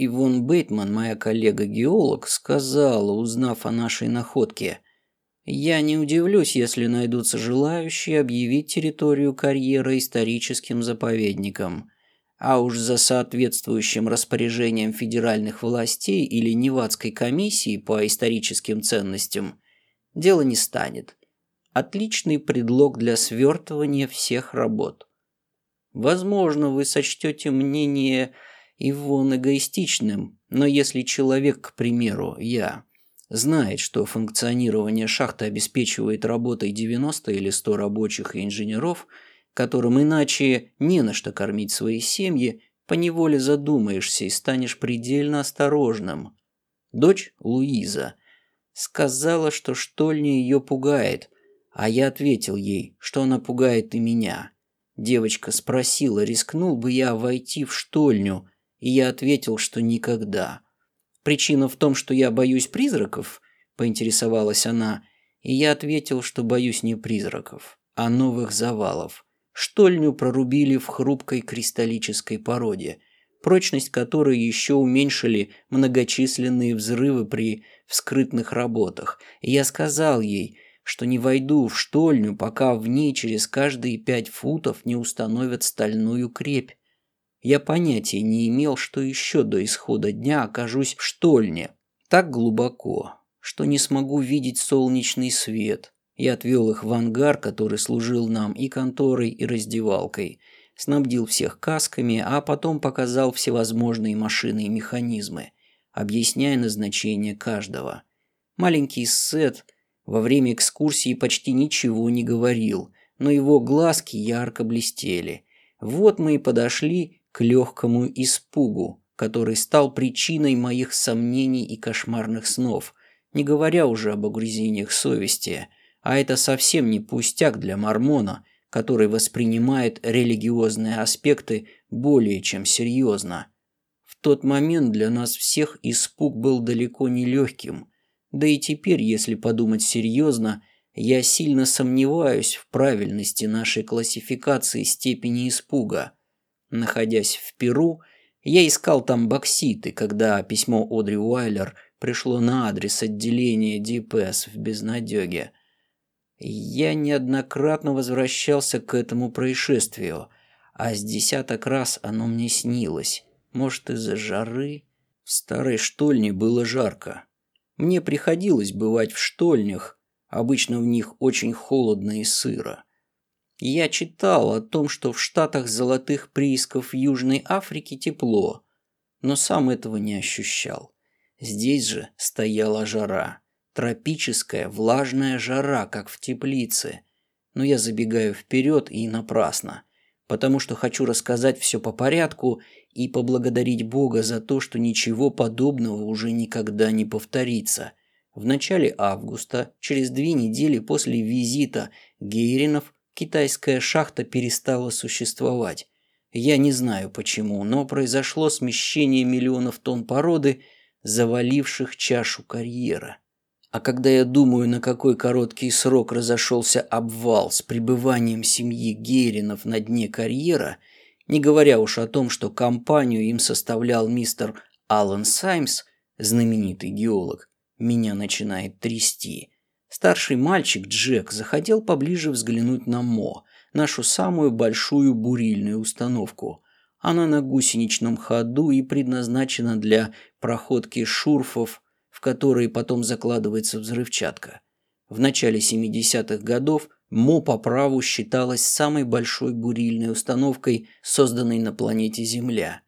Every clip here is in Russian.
Ивон Бейтман, моя коллега-геолог, сказала, узнав о нашей находке, «Я не удивлюсь, если найдутся желающие объявить территорию карьера историческим заповедником, а уж за соответствующим распоряжением федеральных властей или Невадской комиссии по историческим ценностям дело не станет. Отличный предлог для свертывания всех работ. Возможно, вы сочтете мнение Ивон эгоистичным, но если человек, к примеру, я, знает, что функционирование шахты обеспечивает работой 90 или 100 рабочих и инженеров, которым иначе не на что кормить свои семьи, поневоле задумаешься и станешь предельно осторожным. Дочь Луиза сказала, что штольня ее пугает, а я ответил ей, что она пугает и меня. Девочка спросила, рискнул бы я войти в штольню – и я ответил, что никогда. Причина в том, что я боюсь призраков, поинтересовалась она, и я ответил, что боюсь не призраков, а новых завалов. Штольню прорубили в хрупкой кристаллической породе, прочность которой еще уменьшили многочисленные взрывы при вскрытных работах. И я сказал ей, что не войду в штольню, пока в ней через каждые пять футов не установят стальную крепь. Я понятия не имел, что еще до исхода дня окажусь в штольне. Так глубоко, что не смогу видеть солнечный свет. Я отвел их в ангар, который служил нам и конторой, и раздевалкой. Снабдил всех касками, а потом показал всевозможные машины и механизмы, объясняя назначение каждого. Маленький Сет во время экскурсии почти ничего не говорил, но его глазки ярко блестели. Вот мы и подошли к легкому испугу, который стал причиной моих сомнений и кошмарных снов, не говоря уже об угрызениях совести, а это совсем не пустяк для мормона, который воспринимает религиозные аспекты более чем серьезно. В тот момент для нас всех испуг был далеко не легким, да и теперь, если подумать серьезно, я сильно сомневаюсь в правильности нашей классификации степени испуга – Находясь в Перу, я искал там бокситы, когда письмо Одри Уайлер пришло на адрес отделения ДПС в Безнадеге. Я неоднократно возвращался к этому происшествию, а с десяток раз оно мне снилось. Может, из-за жары? В старой штольне было жарко. Мне приходилось бывать в штольнях, обычно в них очень холодно и сыро. Я читал о том, что в штатах золотых приисков Южной Африки тепло, но сам этого не ощущал. Здесь же стояла жара. Тропическая, влажная жара, как в теплице. Но я забегаю вперед и напрасно, потому что хочу рассказать все по порядку и поблагодарить Бога за то, что ничего подобного уже никогда не повторится. В начале августа, через две недели после визита Гейринов китайская шахта перестала существовать. Я не знаю почему, но произошло смещение миллионов тонн породы, заваливших чашу карьера. А когда я думаю, на какой короткий срок разошелся обвал с пребыванием семьи Геринов на дне карьера, не говоря уж о том, что компанию им составлял мистер Аллен Саймс, знаменитый геолог, меня начинает трясти. Старший мальчик Джек захотел поближе взглянуть на Мо, нашу самую большую бурильную установку. Она на гусеничном ходу и предназначена для проходки шурфов, в которые потом закладывается взрывчатка. В начале 70-х годов Мо по праву считалась самой большой бурильной установкой, созданной на планете Земля.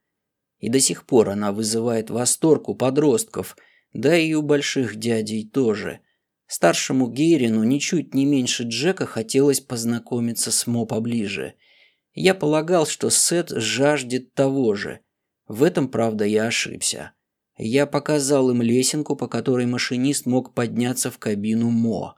И до сих пор она вызывает восторг у подростков, да и у больших дядей тоже – Старшему Гейрину ничуть не меньше Джека хотелось познакомиться с Мо поближе. Я полагал, что Сет жаждет того же. В этом, правда, я ошибся. Я показал им лесенку, по которой машинист мог подняться в кабину Мо,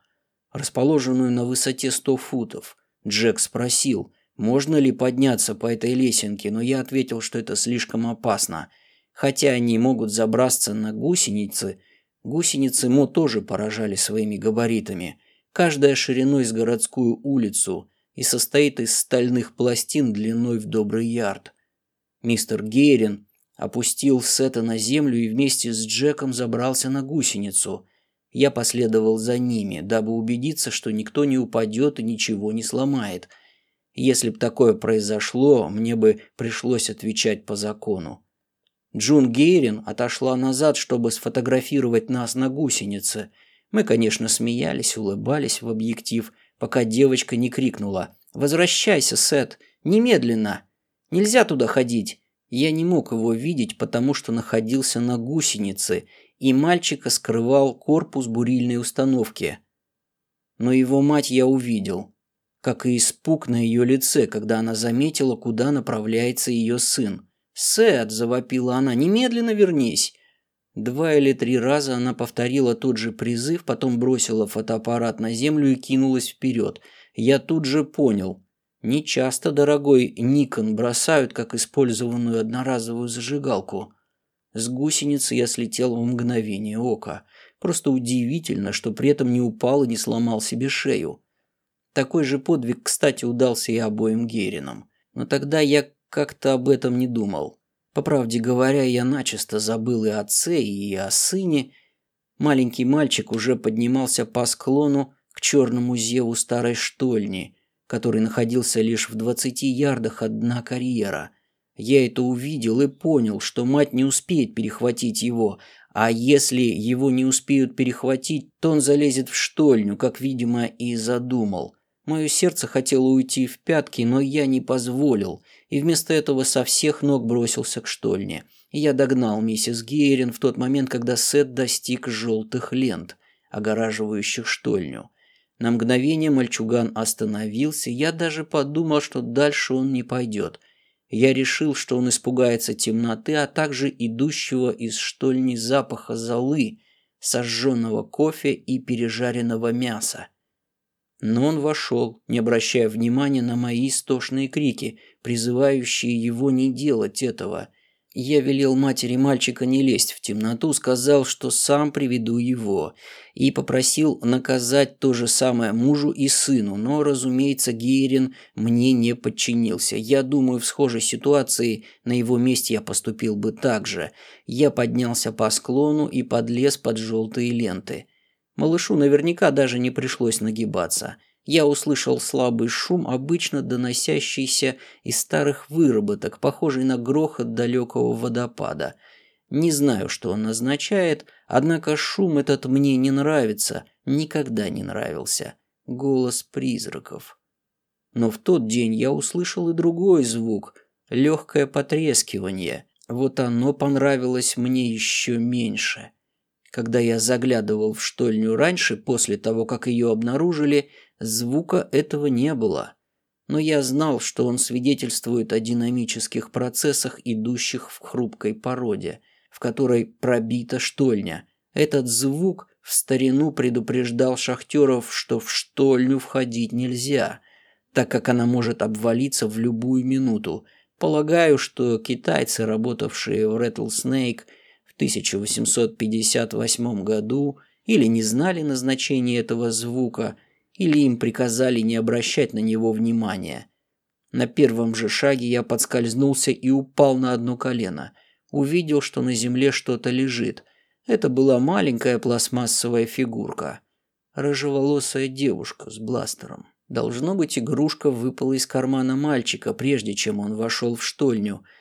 расположенную на высоте 100 футов. Джек спросил, можно ли подняться по этой лесенке, но я ответил, что это слишком опасно. Хотя они могут забраться на гусеницы – Гусеницы Мо тоже поражали своими габаритами, каждая шириной с городскую улицу и состоит из стальных пластин длиной в добрый ярд. Мистер Гейрин опустил Сета на землю и вместе с Джеком забрался на гусеницу. Я последовал за ними, дабы убедиться, что никто не упадет и ничего не сломает. Если б такое произошло, мне бы пришлось отвечать по закону. Джун Гейрин отошла назад, чтобы сфотографировать нас на гусенице. Мы, конечно, смеялись, улыбались в объектив, пока девочка не крикнула «Возвращайся, Сет! Немедленно! Нельзя туда ходить!» Я не мог его видеть, потому что находился на гусенице, и мальчика скрывал корпус бурильной установки. Но его мать я увидел, как и испуг на ее лице, когда она заметила, куда направляется ее сын. «Сет!» – завопила она. «Немедленно вернись!» Два или три раза она повторила тот же призыв, потом бросила фотоаппарат на землю и кинулась вперед. Я тут же понял. Не часто, дорогой, Никон бросают как использованную одноразовую зажигалку. С гусеницы я слетел в мгновение ока. Просто удивительно, что при этом не упал и не сломал себе шею. Такой же подвиг, кстати, удался и обоим Геринам. Но тогда я как-то об этом не думал. По правде говоря, я начисто забыл и о отце, и о сыне. Маленький мальчик уже поднимался по склону к черному зеву старой штольни – который находился лишь в двадцати ярдах от дна карьера. Я это увидел и понял, что мать не успеет перехватить его, а если его не успеют перехватить, то он залезет в штольню, как, видимо, и задумал. Мое сердце хотело уйти в пятки, но я не позволил, и вместо этого со всех ног бросился к штольне. Я догнал миссис Гейрин в тот момент, когда Сет достиг желтых лент, огораживающих штольню. На мгновение мальчуган остановился, я даже подумал, что дальше он не пойдет. Я решил, что он испугается темноты, а также идущего из штольни запаха золы, сожженного кофе и пережаренного мяса. Но он вошел, не обращая внимания на мои истошные крики, призывающие его не делать этого – я велел матери мальчика не лезть в темноту, сказал, что сам приведу его, и попросил наказать то же самое мужу и сыну, но, разумеется, Гейрин мне не подчинился. Я думаю, в схожей ситуации на его месте я поступил бы так же. Я поднялся по склону и подлез под желтые ленты. Малышу наверняка даже не пришлось нагибаться – я услышал слабый шум, обычно доносящийся из старых выработок, похожий на грохот далекого водопада. Не знаю, что он означает, однако шум этот мне не нравится, никогда не нравился. Голос призраков. Но в тот день я услышал и другой звук, легкое потрескивание. Вот оно понравилось мне еще меньше. Когда я заглядывал в штольню раньше, после того, как ее обнаружили, Звука этого не было, но я знал, что он свидетельствует о динамических процессах, идущих в хрупкой породе, в которой пробита штольня. Этот звук в старину предупреждал шахтеров, что в штольню входить нельзя, так как она может обвалиться в любую минуту. Полагаю, что китайцы, работавшие в Rattlesnake 1858 году, или не знали назначения этого звука – или им приказали не обращать на него внимания. На первом же шаге я подскользнулся и упал на одно колено. Увидел, что на земле что-то лежит. Это была маленькая пластмассовая фигурка. Рыжеволосая девушка с бластером. Должно быть, игрушка выпала из кармана мальчика, прежде чем он вошел в штольню –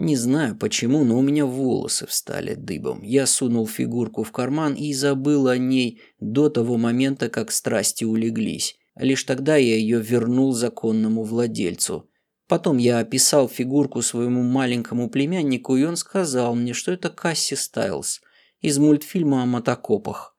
не знаю почему, но у меня волосы встали дыбом. Я сунул фигурку в карман и забыл о ней до того момента, как страсти улеглись. Лишь тогда я ее вернул законному владельцу. Потом я описал фигурку своему маленькому племяннику, и он сказал мне, что это Касси Стайлз из мультфильма о мотокопах,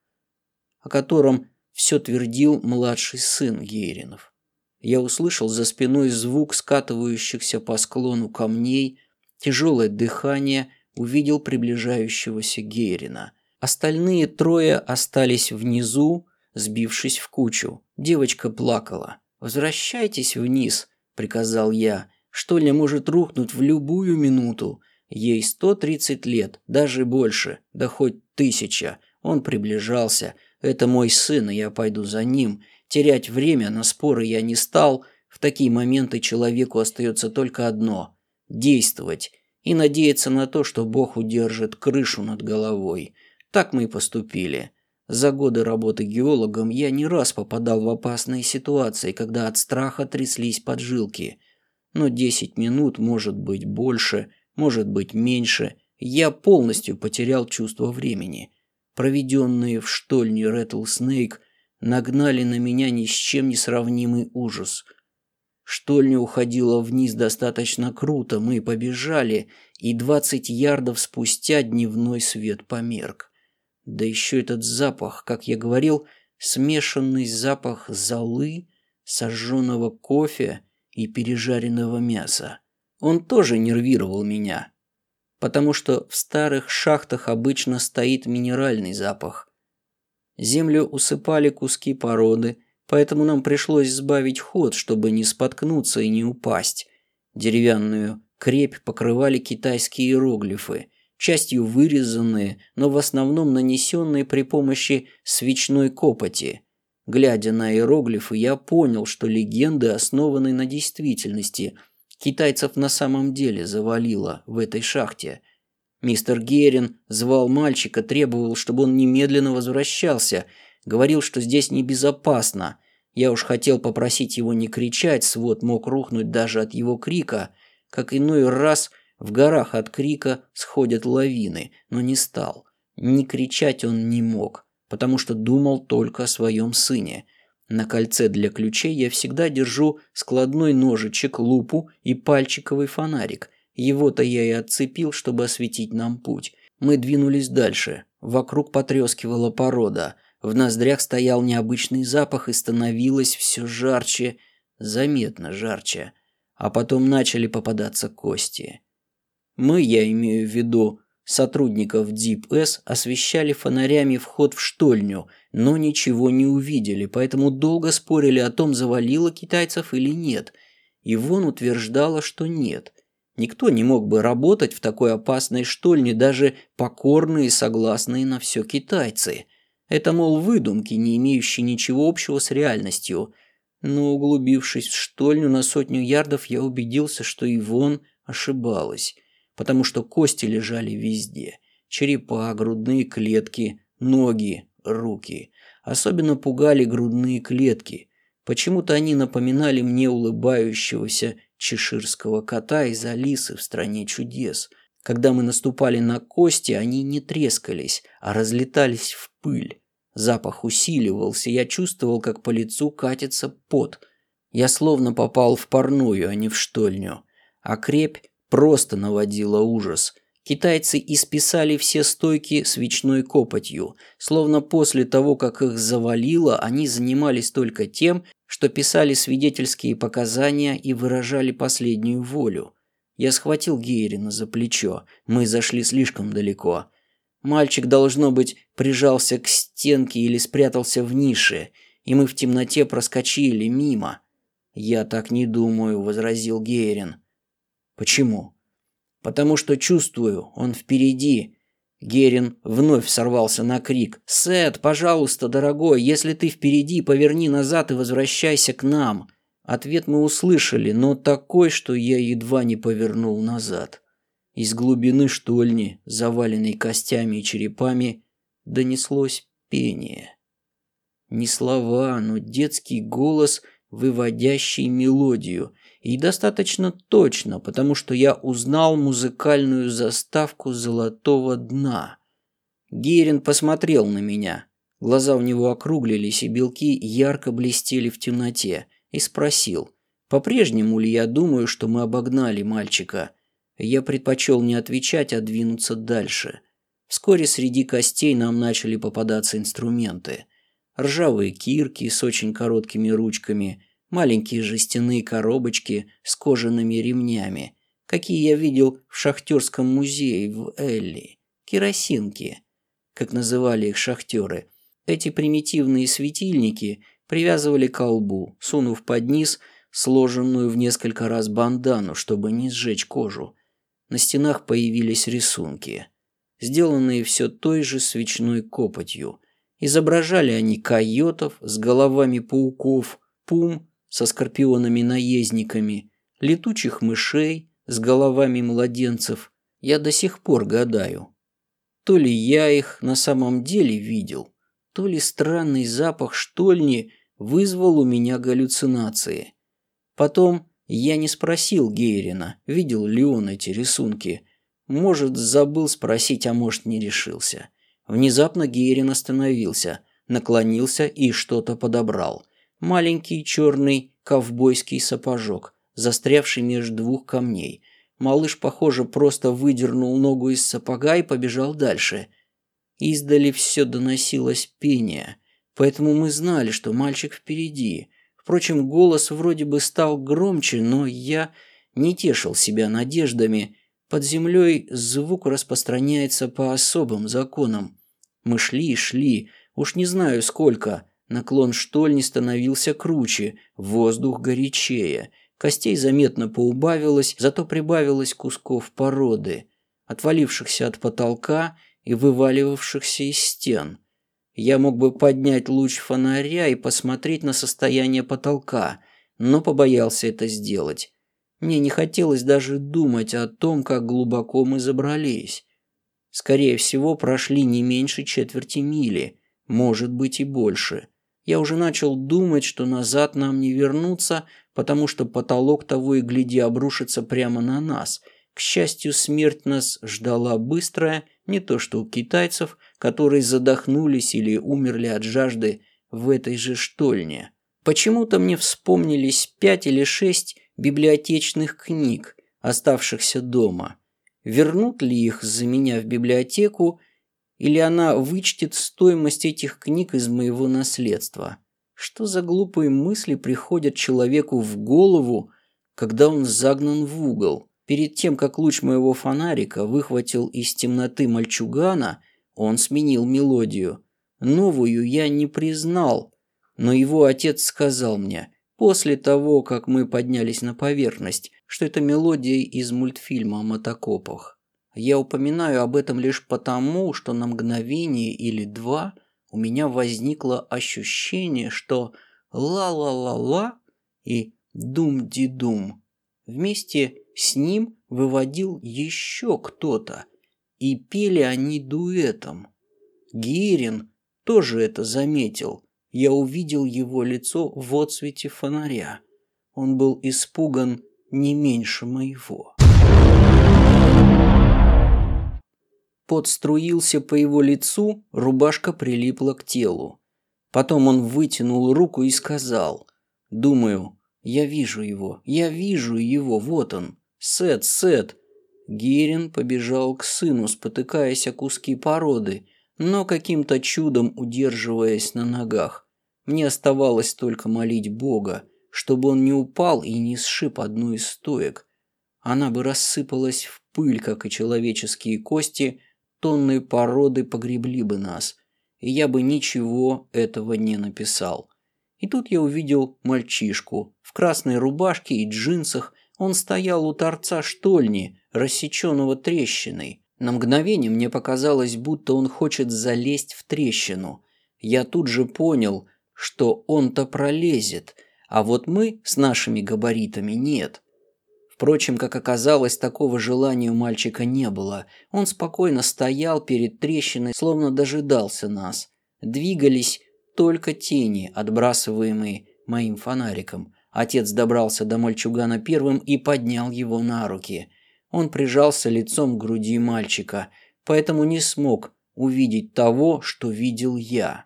о котором все твердил младший сын Гейринов. Я услышал за спиной звук скатывающихся по склону камней, тяжелое дыхание, увидел приближающегося Герина. Остальные трое остались внизу, сбившись в кучу. Девочка плакала. «Возвращайтесь вниз», – приказал я. «Что ли может рухнуть в любую минуту? Ей 130 лет, даже больше, да хоть тысяча. Он приближался. Это мой сын, и я пойду за ним. Терять время на споры я не стал. В такие моменты человеку остается только одно – действовать. и надеяться на то, что Бог удержит крышу над головой. Так мы и поступили. За годы работы геологом я не раз попадал в опасные ситуации, когда от страха тряслись поджилки. Но 10 минут, может быть больше, может быть меньше, я полностью потерял чувство времени. Проведенные в штольне Рэтлснейк нагнали на меня ни с чем не сравнимый ужас. Штольня уходила вниз достаточно круто, мы побежали, и 20 ярдов спустя дневной свет померк. Да еще этот запах, как я говорил, смешанный запах золы, сожженного кофе и пережаренного мяса. Он тоже нервировал меня, потому что в старых шахтах обычно стоит минеральный запах. Землю усыпали куски породы, поэтому нам пришлось сбавить ход, чтобы не споткнуться и не упасть. Деревянную крепь покрывали китайские иероглифы – частью вырезанные, но в основном нанесенные при помощи свечной копоти. Глядя на иероглифы, я понял, что легенды основаны на действительности. Китайцев на самом деле завалило в этой шахте. Мистер Герин звал мальчика, требовал, чтобы он немедленно возвращался, говорил, что здесь небезопасно. Я уж хотел попросить его не кричать, свод мог рухнуть даже от его крика, как иной раз – в горах от крика сходят лавины, но не стал. Не кричать он не мог, потому что думал только о своем сыне. На кольце для ключей я всегда держу складной ножичек, лупу и пальчиковый фонарик. Его-то я и отцепил, чтобы осветить нам путь. Мы двинулись дальше. Вокруг потрескивала порода. В ноздрях стоял необычный запах и становилось все жарче, заметно жарче. А потом начали попадаться кости. Мы, я имею в виду сотрудников ДИП-С, освещали фонарями вход в штольню, но ничего не увидели, поэтому долго спорили о том, завалило китайцев или нет. И Вон утверждала, что нет. Никто не мог бы работать в такой опасной штольне, даже покорные и согласные на все китайцы. Это, мол, выдумки, не имеющие ничего общего с реальностью. Но углубившись в штольню на сотню ярдов, я убедился, что Ивон ошибалась потому что кости лежали везде. Черепа, грудные клетки, ноги, руки. Особенно пугали грудные клетки. Почему-то они напоминали мне улыбающегося чеширского кота из Алисы в «Стране чудес». Когда мы наступали на кости, они не трескались, а разлетались в пыль. Запах усиливался, я чувствовал, как по лицу катится пот. Я словно попал в парную, а не в штольню. А крепь просто наводила ужас. Китайцы исписали все стойки свечной копотью, словно после того, как их завалило, они занимались только тем, что писали свидетельские показания и выражали последнюю волю. Я схватил Гейрина за плечо, мы зашли слишком далеко. Мальчик, должно быть, прижался к стенке или спрятался в нише, и мы в темноте проскочили мимо. «Я так не думаю», — возразил Гейрин. Почему? Потому что чувствую, он впереди. Герин вновь сорвался на крик. «Сет, пожалуйста, дорогой, если ты впереди, поверни назад и возвращайся к нам». Ответ мы услышали, но такой, что я едва не повернул назад. Из глубины штольни, заваленной костями и черепами, донеслось пение. Не слова, но детский голос, выводящий мелодию, и достаточно точно, потому что я узнал музыкальную заставку «Золотого дна». Герин посмотрел на меня. Глаза у него округлились, и белки ярко блестели в темноте, и спросил, по-прежнему ли я думаю, что мы обогнали мальчика. Я предпочел не отвечать, а двинуться дальше. Вскоре среди костей нам начали попадаться инструменты. Ржавые кирки с очень короткими ручками – маленькие жестяные коробочки с кожаными ремнями, какие я видел в шахтерском музее в Элли, керосинки, как называли их шахтеры. Эти примитивные светильники привязывали к колбу, сунув под низ сложенную в несколько раз бандану, чтобы не сжечь кожу. На стенах появились рисунки, сделанные все той же свечной копотью. Изображали они койотов с головами пауков, пум со скорпионами-наездниками, летучих мышей с головами младенцев, Я до сих пор гадаю. То ли я их на самом деле видел, то ли странный запах штольни вызвал у меня галлюцинации. Потом я не спросил Гейрина, видел ли он эти рисунки. Может, забыл спросить, а может, не решился. Внезапно Гейрин остановился, наклонился и что-то подобрал. Маленький черный ковбойский сапожок, застрявший между двух камней. Малыш, похоже, просто выдернул ногу из сапога и побежал дальше. Издали все доносилось пение, поэтому мы знали, что мальчик впереди. Впрочем, голос вроде бы стал громче, но я не тешил себя надеждами. Под землей звук распространяется по особым законам. Мы шли и шли, уж не знаю сколько. Наклон штольни становился круче, воздух горячее. Костей заметно поубавилось, зато прибавилось кусков породы, отвалившихся от потолка и вываливавшихся из стен. Я мог бы поднять луч фонаря и посмотреть на состояние потолка, но побоялся это сделать. Мне не хотелось даже думать о том, как глубоко мы забрались. Скорее всего, прошли не меньше четверти мили, может быть и больше. Я уже начал думать, что назад нам не вернуться, потому что потолок того и гляди обрушится прямо на нас. К счастью, смерть нас ждала быстрая, не то что у китайцев, которые задохнулись или умерли от жажды в этой же штольне. Почему-то мне вспомнились пять или шесть библиотечных книг, оставшихся дома. Вернут ли их за меня в библиотеку, или она вычтет стоимость этих книг из моего наследства? Что за глупые мысли приходят человеку в голову, когда он загнан в угол? Перед тем, как луч моего фонарика выхватил из темноты мальчугана, он сменил мелодию. Новую я не признал, но его отец сказал мне, после того, как мы поднялись на поверхность, что это мелодия из мультфильма о мотокопах. Я упоминаю об этом лишь потому, что на мгновение или два у меня возникло ощущение, что ла-ла-ла-ла и дум-ди-дум вместе с ним выводил еще кто-то, и пели они дуэтом. Гирин тоже это заметил. Я увидел его лицо в отсвете фонаря. Он был испуган не меньше моего. Пот струился по его лицу, рубашка прилипла к телу. Потом он вытянул руку и сказал, «Думаю, я вижу его, я вижу его, вот он. Сет, Сет!» Герин побежал к сыну, спотыкаясь о куски породы, но каким-то чудом удерживаясь на ногах. Мне оставалось только молить Бога, чтобы он не упал и не сшиб одну из стоек. Она бы рассыпалась в пыль, как и человеческие кости, тонны породы погребли бы нас, и я бы ничего этого не написал. И тут я увидел мальчишку в красной рубашке и джинсах. Он стоял у торца штольни, рассеченного трещиной. На мгновение мне показалось, будто он хочет залезть в трещину. Я тут же понял, что он-то пролезет, а вот мы с нашими габаритами нет. Впрочем, как оказалось, такого желания у мальчика не было. Он спокойно стоял перед трещиной, словно дожидался нас. Двигались только тени, отбрасываемые моим фонариком. Отец добрался до мальчугана первым и поднял его на руки. Он прижался лицом к груди мальчика, поэтому не смог увидеть того, что видел я.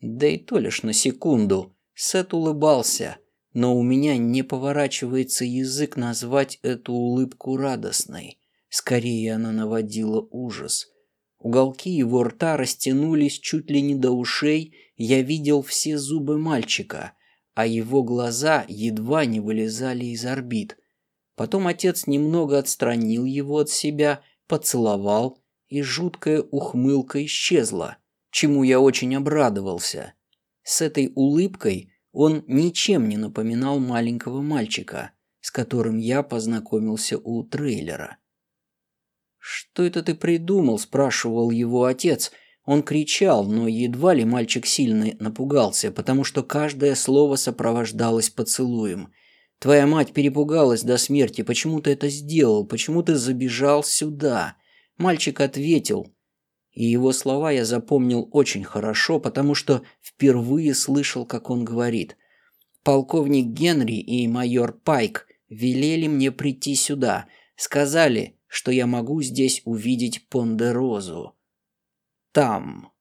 Да и то лишь на секунду. Сет улыбался, но у меня не поворачивается язык назвать эту улыбку радостной. Скорее она наводила ужас. Уголки его рта растянулись чуть ли не до ушей, я видел все зубы мальчика, а его глаза едва не вылезали из орбит. Потом отец немного отстранил его от себя, поцеловал, и жуткая ухмылка исчезла, чему я очень обрадовался. С этой улыбкой он ничем не напоминал маленького мальчика, с которым я познакомился у трейлера. «Что это ты придумал?» – спрашивал его отец. Он кричал, но едва ли мальчик сильно напугался, потому что каждое слово сопровождалось поцелуем. Твоя мать перепугалась до смерти. Почему ты это сделал? Почему ты забежал сюда?» Мальчик ответил. И его слова я запомнил очень хорошо, потому что впервые слышал, как он говорит. «Полковник Генри и майор Пайк велели мне прийти сюда. Сказали, что я могу здесь увидеть Пондерозу. Там».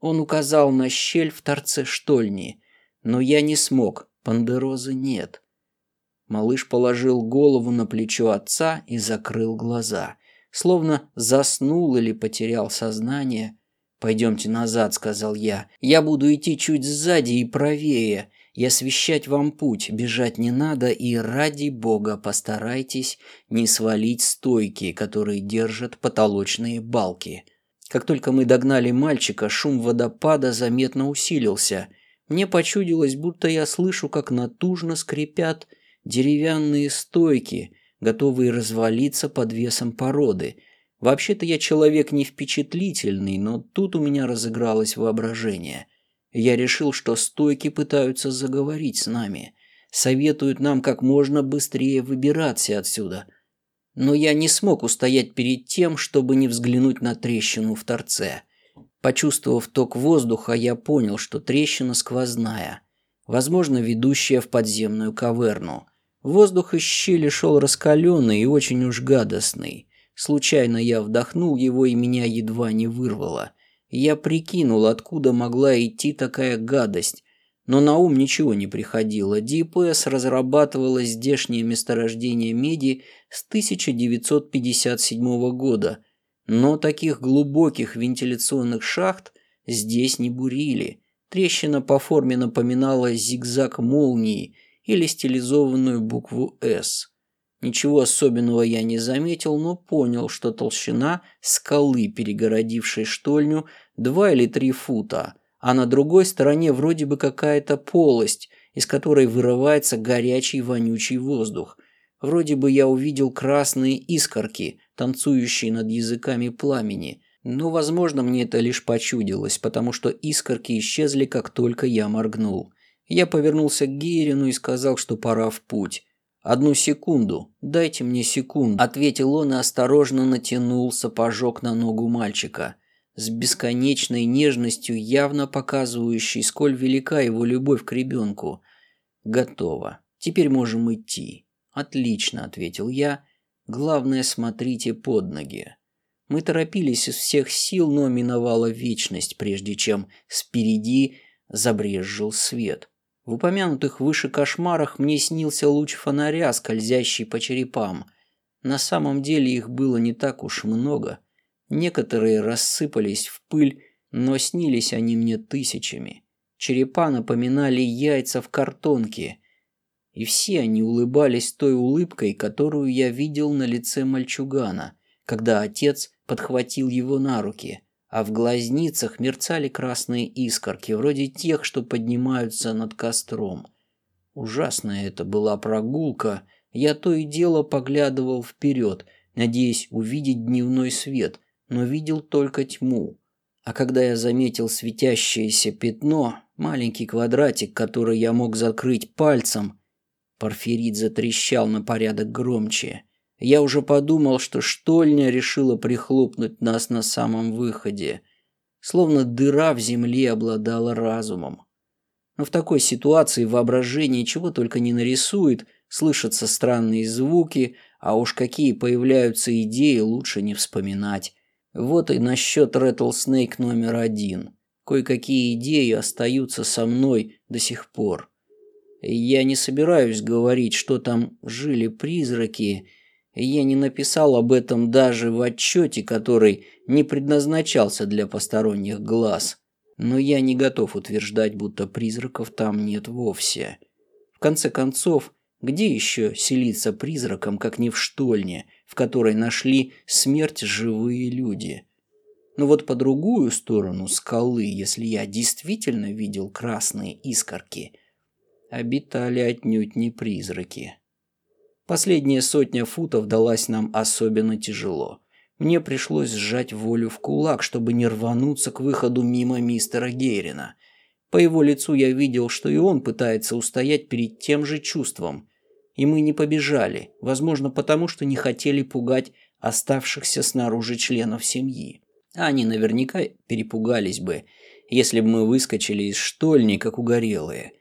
Он указал на щель в торце штольни. Но я не смог, Пандерозы нет. Малыш положил голову на плечо отца и закрыл глаза. Словно заснул или потерял сознание. «Пойдемте назад», — сказал я. «Я буду идти чуть сзади и правее и освещать вам путь. Бежать не надо, и ради бога постарайтесь не свалить стойки, которые держат потолочные балки». Как только мы догнали мальчика, шум водопада заметно усилился. Мне почудилось, будто я слышу, как натужно скрипят деревянные стойки, готовые развалиться под весом породы. Вообще-то я человек не впечатлительный, но тут у меня разыгралось воображение. Я решил, что стойки пытаются заговорить с нами, советуют нам как можно быстрее выбираться отсюда. Но я не смог устоять перед тем, чтобы не взглянуть на трещину в торце. Почувствовав ток воздуха, я понял, что трещина сквозная, возможно, ведущая в подземную каверну. Воздух из щели шел раскаленный и очень уж гадостный. Случайно я вдохнул его, и меня едва не вырвало. Я прикинул, откуда могла идти такая гадость, но на ум ничего не приходило. ДПС разрабатывало здешнее месторождение меди с 1957 года, но таких глубоких вентиляционных шахт здесь не бурили. Трещина по форме напоминала зигзаг молнии или стилизованную букву «С». Ничего особенного я не заметил, но понял, что толщина скалы, перегородившей штольню, 2 или 3 фута, а на другой стороне вроде бы какая-то полость, из которой вырывается горячий вонючий воздух. Вроде бы я увидел красные искорки, танцующие над языками пламени. Но, возможно, мне это лишь почудилось, потому что искорки исчезли, как только я моргнул. Я повернулся к Гейрину и сказал, что пора в путь. «Одну секунду. Дайте мне секунду», – ответил он и осторожно натянул сапожок на ногу мальчика. С бесконечной нежностью, явно показывающей, сколь велика его любовь к ребенку. «Готово. Теперь можем идти». «Отлично», – ответил я Главное, смотрите под ноги. Мы торопились из всех сил, но миновала вечность, прежде чем спереди забрезжил свет. В упомянутых выше кошмарах мне снился луч фонаря, скользящий по черепам. На самом деле их было не так уж много. Некоторые рассыпались в пыль, но снились они мне тысячами. Черепа напоминали яйца в картонке – и все они улыбались той улыбкой, которую я видел на лице мальчугана, когда отец подхватил его на руки, а в глазницах мерцали красные искорки, вроде тех, что поднимаются над костром. Ужасная это была прогулка, я то и дело поглядывал вперед, надеясь увидеть дневной свет, но видел только тьму. А когда я заметил светящееся пятно, маленький квадратик, который я мог закрыть пальцем, Порфирит затрещал на порядок громче. Я уже подумал, что штольня решила прихлопнуть нас на самом выходе. Словно дыра в земле обладала разумом. Но в такой ситуации воображение чего только не нарисует, слышатся странные звуки, а уж какие появляются идеи, лучше не вспоминать. Вот и насчет Rattlesnake номер один. Кое-какие идеи остаются со мной до сих пор. Я не собираюсь говорить, что там жили призраки. Я не написал об этом даже в отчете, который не предназначался для посторонних глаз. Но я не готов утверждать, будто призраков там нет вовсе. В конце концов, где еще селиться призракам, как не в штольне, в которой нашли смерть живые люди? Но вот по другую сторону скалы, если я действительно видел красные искорки – обитали отнюдь не призраки. Последняя сотня футов далась нам особенно тяжело. Мне пришлось сжать волю в кулак, чтобы не рвануться к выходу мимо мистера Гейрина. По его лицу я видел, что и он пытается устоять перед тем же чувством. И мы не побежали, возможно, потому что не хотели пугать оставшихся снаружи членов семьи. Они наверняка перепугались бы, если бы мы выскочили из штольни, как угорелые.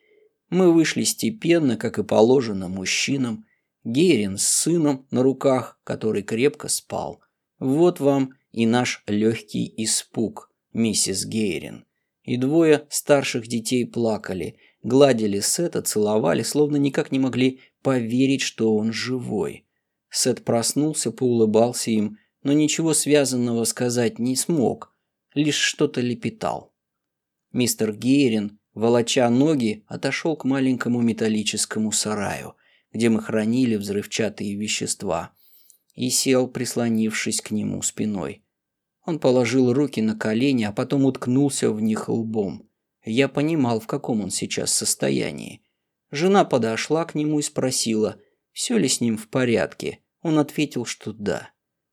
Мы вышли степенно, как и положено мужчинам, Герин с сыном на руках, который крепко спал. Вот вам и наш легкий испуг, миссис Гейрин. И двое старших детей плакали, гладили Сета, целовали, словно никак не могли поверить, что он живой. Сет проснулся, поулыбался им, но ничего связанного сказать не смог, лишь что-то лепетал. Мистер Гейрин, волоча ноги, отошел к маленькому металлическому сараю, где мы хранили взрывчатые вещества, и сел, прислонившись к нему спиной. Он положил руки на колени, а потом уткнулся в них лбом. Я понимал, в каком он сейчас состоянии. Жена подошла к нему и спросила, все ли с ним в порядке. Он ответил, что да.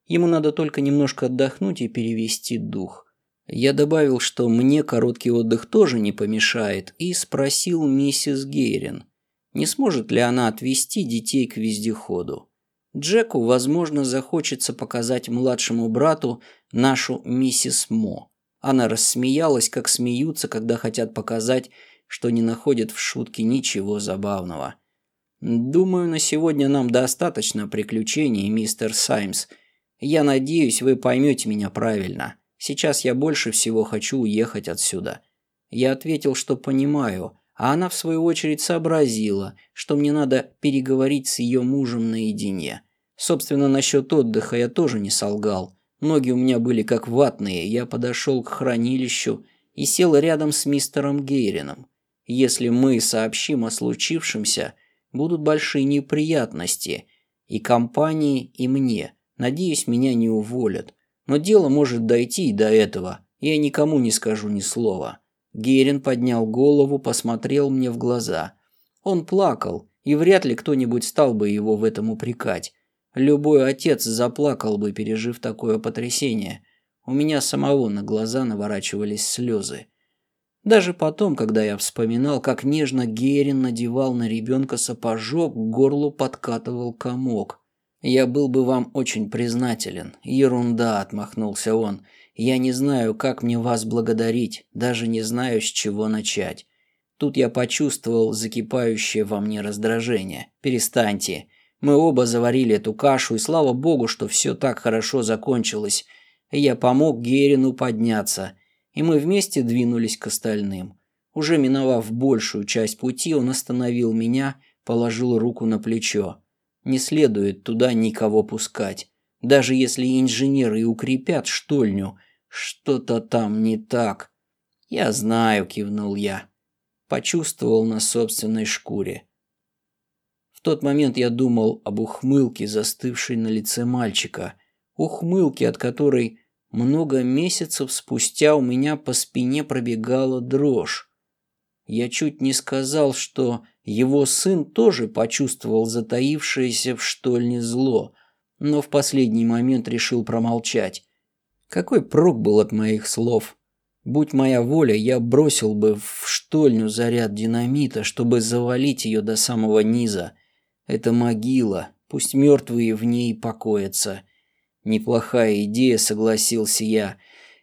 Ему надо только немножко отдохнуть и перевести дух. Я добавил, что мне короткий отдых тоже не помешает, и спросил миссис Гейрин, не сможет ли она отвезти детей к вездеходу. Джеку, возможно, захочется показать младшему брату нашу миссис Мо. Она рассмеялась, как смеются, когда хотят показать, что не находят в шутке ничего забавного. «Думаю, на сегодня нам достаточно приключений, мистер Саймс. Я надеюсь, вы поймете меня правильно. Сейчас я больше всего хочу уехать отсюда». Я ответил, что понимаю, а она в свою очередь сообразила, что мне надо переговорить с ее мужем наедине. Собственно, насчет отдыха я тоже не солгал. Ноги у меня были как ватные, я подошел к хранилищу и сел рядом с мистером Гейрином. Если мы сообщим о случившемся, будут большие неприятности и компании, и мне. Надеюсь, меня не уволят. Но дело может дойти и до этого. Я никому не скажу ни слова. Герин поднял голову, посмотрел мне в глаза. Он плакал, и вряд ли кто-нибудь стал бы его в этом упрекать. Любой отец заплакал бы, пережив такое потрясение. У меня самого на глаза наворачивались слезы. Даже потом, когда я вспоминал, как нежно Герин надевал на ребенка сапожок, к горлу подкатывал комок. «Я был бы вам очень признателен». «Ерунда», — отмахнулся он. Я не знаю, как мне вас благодарить, даже не знаю, с чего начать. Тут я почувствовал закипающее во мне раздражение. Перестаньте. Мы оба заварили эту кашу, и слава богу, что все так хорошо закончилось. Я помог Герину подняться, и мы вместе двинулись к остальным. Уже миновав большую часть пути, он остановил меня, положил руку на плечо. Не следует туда никого пускать. Даже если инженеры и укрепят штольню, что-то там не так. Я знаю, кивнул я. Почувствовал на собственной шкуре. В тот момент я думал об ухмылке, застывшей на лице мальчика. Ухмылке, от которой много месяцев спустя у меня по спине пробегала дрожь. Я чуть не сказал, что его сын тоже почувствовал затаившееся в штольне зло – но в последний момент решил промолчать. Какой прок был от моих слов? Будь моя воля, я бросил бы в штольню заряд динамита, чтобы завалить ее до самого низа. Это могила, пусть мертвые в ней покоятся. Неплохая идея, согласился я.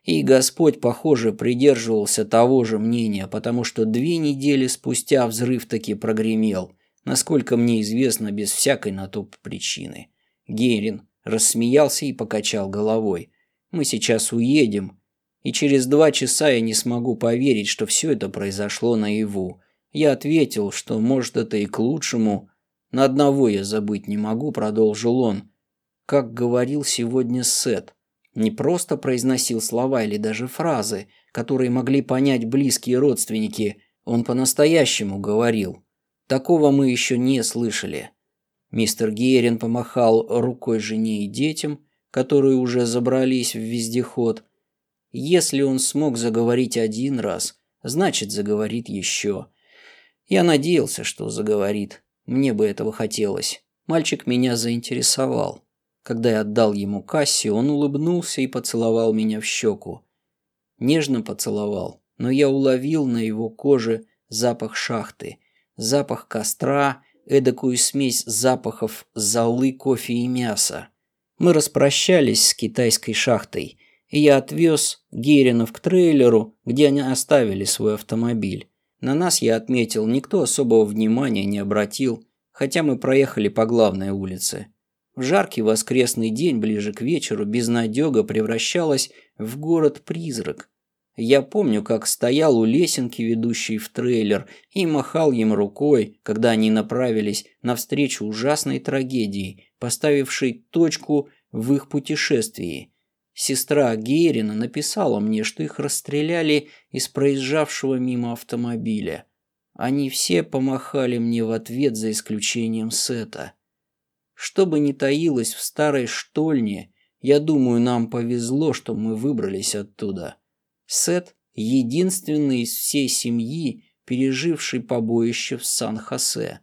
И Господь, похоже, придерживался того же мнения, потому что две недели спустя взрыв таки прогремел, насколько мне известно, без всякой на то причины. Герин рассмеялся и покачал головой. «Мы сейчас уедем, и через два часа я не смогу поверить, что все это произошло наяву. Я ответил, что, может, это и к лучшему. На одного я забыть не могу», — продолжил он. Как говорил сегодня Сет. Не просто произносил слова или даже фразы, которые могли понять близкие родственники. Он по-настоящему говорил. Такого мы еще не слышали. Мистер Герин помахал рукой жене и детям, которые уже забрались в вездеход. Если он смог заговорить один раз, значит заговорит еще. Я надеялся, что заговорит. Мне бы этого хотелось. Мальчик меня заинтересовал. Когда я отдал ему кассе, он улыбнулся и поцеловал меня в щеку. Нежно поцеловал, но я уловил на его коже запах шахты, запах костра эдакую смесь запахов золы, кофе и мяса. Мы распрощались с китайской шахтой, и я отвез Геринов к трейлеру, где они оставили свой автомобиль. На нас, я отметил, никто особого внимания не обратил, хотя мы проехали по главной улице. В жаркий воскресный день ближе к вечеру безнадега превращалась в город-призрак. Я помню, как стоял у лесенки, ведущей в трейлер, и махал им рукой, когда они направились навстречу ужасной трагедии, поставившей точку в их путешествии. Сестра Гейрина написала мне, что их расстреляли из проезжавшего мимо автомобиля. Они все помахали мне в ответ за исключением Сета. Что бы ни таилось в старой штольне, я думаю, нам повезло, что мы выбрались оттуда. Сет – единственный из всей семьи, переживший побоище в Сан-Хосе.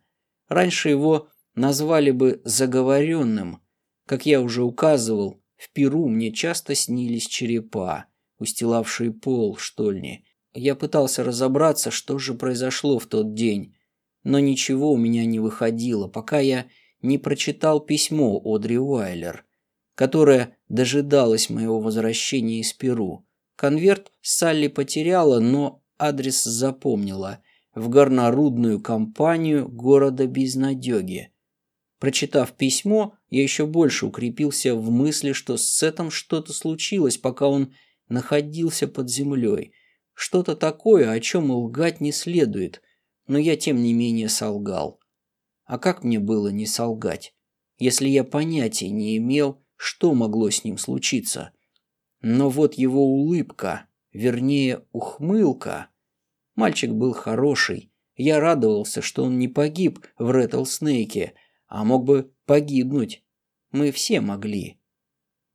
Раньше его назвали бы заговоренным. Как я уже указывал, в Перу мне часто снились черепа, устилавшие пол штольни. Я пытался разобраться, что же произошло в тот день, но ничего у меня не выходило, пока я не прочитал письмо Одри Уайлер, которое дожидалось моего возвращения из Перу. Конверт Салли потеряла, но адрес запомнила – в горнорудную компанию города Безнадеги. Прочитав письмо, я еще больше укрепился в мысли, что с Сетом что-то случилось, пока он находился под землей. Что-то такое, о чем лгать не следует, но я тем не менее солгал. А как мне было не солгать, если я понятия не имел, что могло с ним случиться? Но вот его улыбка, вернее ухмылка. Мальчик был хороший. Я радовался, что он не погиб в Рэтлснейке, а мог бы погибнуть. Мы все могли.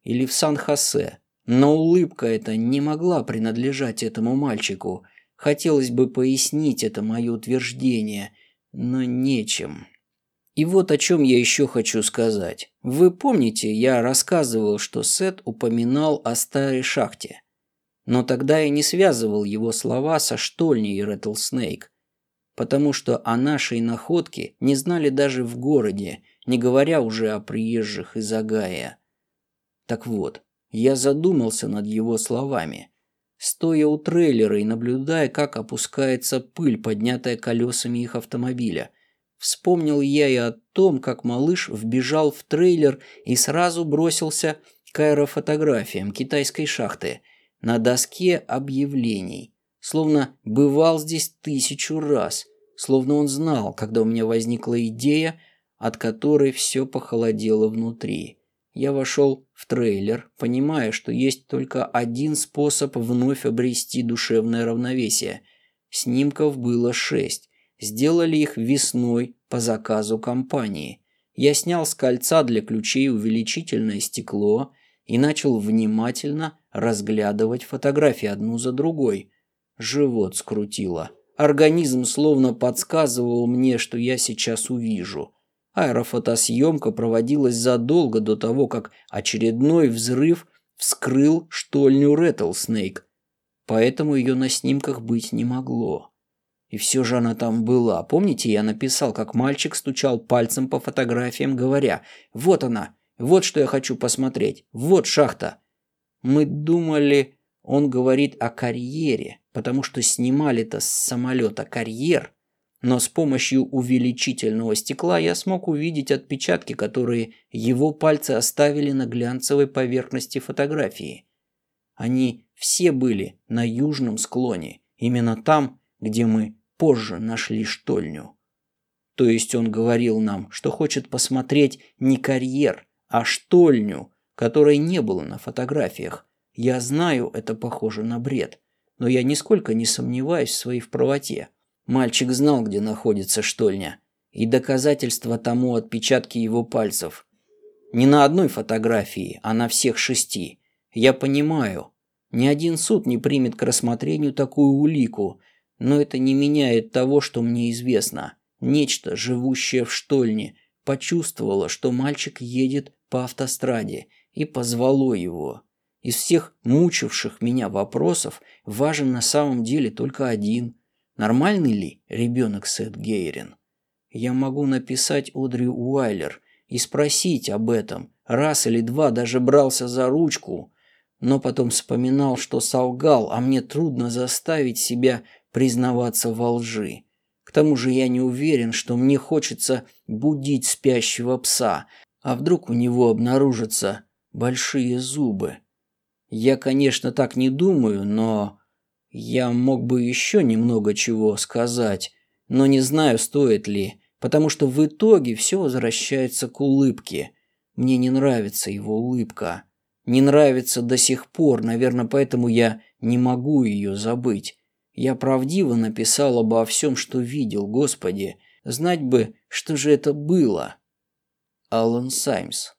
Или в Сан-Хосе. Но улыбка эта не могла принадлежать этому мальчику. Хотелось бы пояснить это мое утверждение, но нечем. И вот о чем я еще хочу сказать. Вы помните, я рассказывал, что Сет упоминал о старой шахте. Но тогда я не связывал его слова со штольней Рэтлснейк, потому что о нашей находке не знали даже в городе, не говоря уже о приезжих из Агая. Так вот, я задумался над его словами, стоя у трейлера и наблюдая, как опускается пыль, поднятая колесами их автомобиля. Вспомнил я и о том, как малыш вбежал в трейлер и сразу бросился к аэрофотографиям китайской шахты на доске объявлений, словно бывал здесь тысячу раз, словно он знал, когда у меня возникла идея, от которой все похолодело внутри. Я вошел в трейлер, понимая, что есть только один способ вновь обрести душевное равновесие. Снимков было шесть. Сделали их весной по заказу компании. Я снял с кольца для ключей увеличительное стекло и начал внимательно разглядывать фотографии одну за другой. Живот скрутило. Организм словно подсказывал мне, что я сейчас увижу – Аэрофотосъемка проводилась задолго до того, как очередной взрыв вскрыл штольню Рэтлснейк, поэтому ее на снимках быть не могло. И все же она там была. Помните, я написал, как мальчик стучал пальцем по фотографиям, говоря «Вот она, вот что я хочу посмотреть, вот шахта». Мы думали, он говорит о карьере, потому что снимали-то с самолета карьер – но с помощью увеличительного стекла я смог увидеть отпечатки, которые его пальцы оставили на глянцевой поверхности фотографии. Они все были на южном склоне, именно там, где мы позже нашли штольню. То есть он говорил нам, что хочет посмотреть не карьер, а штольню, которой не было на фотографиях. Я знаю, это похоже на бред, но я нисколько не сомневаюсь в своей правоте. Мальчик знал, где находится штольня, и доказательства тому отпечатки его пальцев. Не на одной фотографии, а на всех шести. Я понимаю, ни один суд не примет к рассмотрению такую улику, но это не меняет того, что мне известно. Нечто, живущее в штольне, почувствовало, что мальчик едет по автостраде и позвало его. Из всех мучивших меня вопросов важен на самом деле только один – Нормальный ли ребенок Сет Гейрин? Я могу написать Одри Уайлер и спросить об этом. Раз или два даже брался за ручку, но потом вспоминал, что солгал, а мне трудно заставить себя признаваться во лжи. К тому же я не уверен, что мне хочется будить спящего пса, а вдруг у него обнаружатся большие зубы. Я, конечно, так не думаю, но я мог бы еще немного чего сказать, но не знаю, стоит ли, потому что в итоге все возвращается к улыбке. Мне не нравится его улыбка. Не нравится до сих пор, наверное, поэтому я не могу ее забыть. Я правдиво написал обо всем, что видел, Господи. Знать бы, что же это было. Алан Саймс